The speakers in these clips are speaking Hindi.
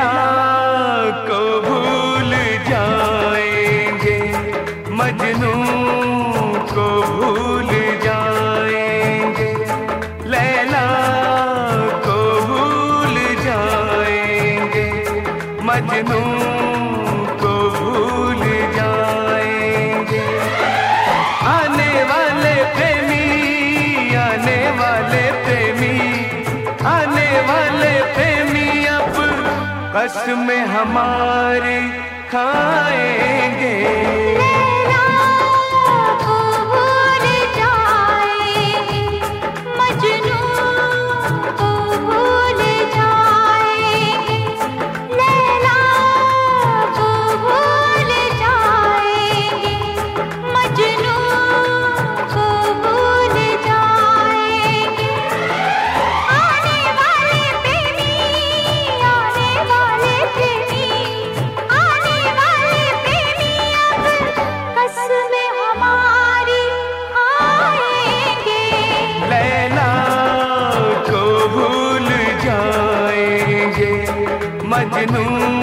को भूल जाएँगे मजनू को भूल जाएँगे लैला को भूल जाएँगे मजनू कसम हमारे खाएँगे। மஜ்னூன்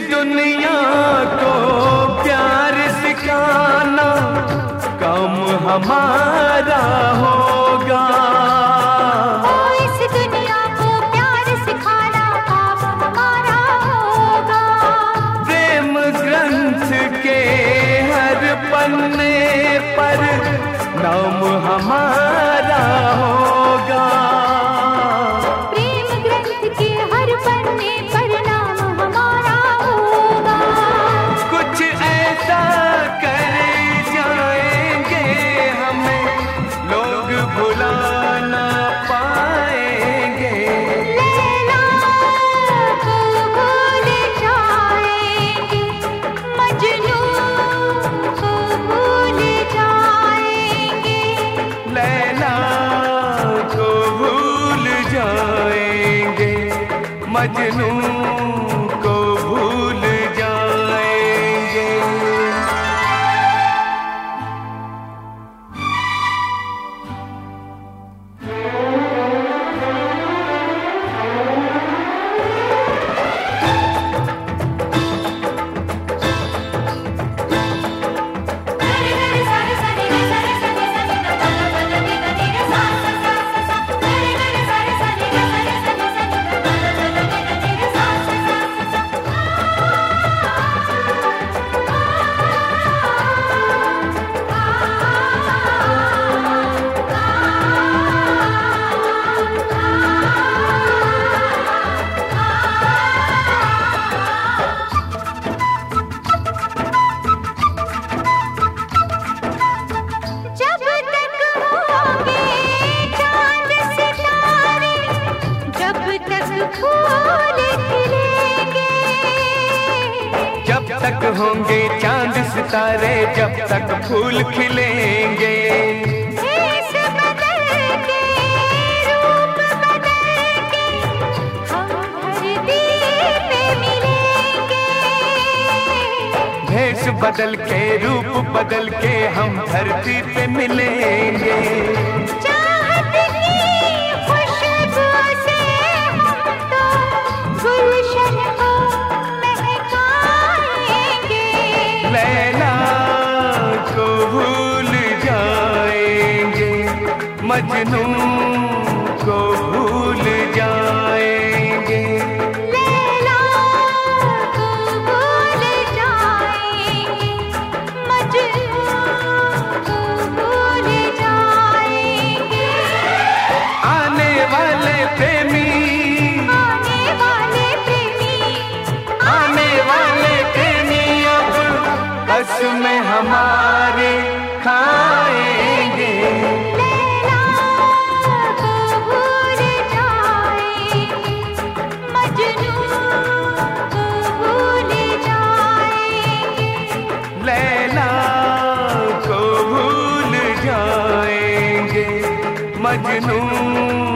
दुनिया को मजनू होंगे चाँद सितारे जब तक फूल खिलेंगे। भेष बदल के रूप बदल के हम धरती पे मिलेंगे। मजनू को भूल मजनू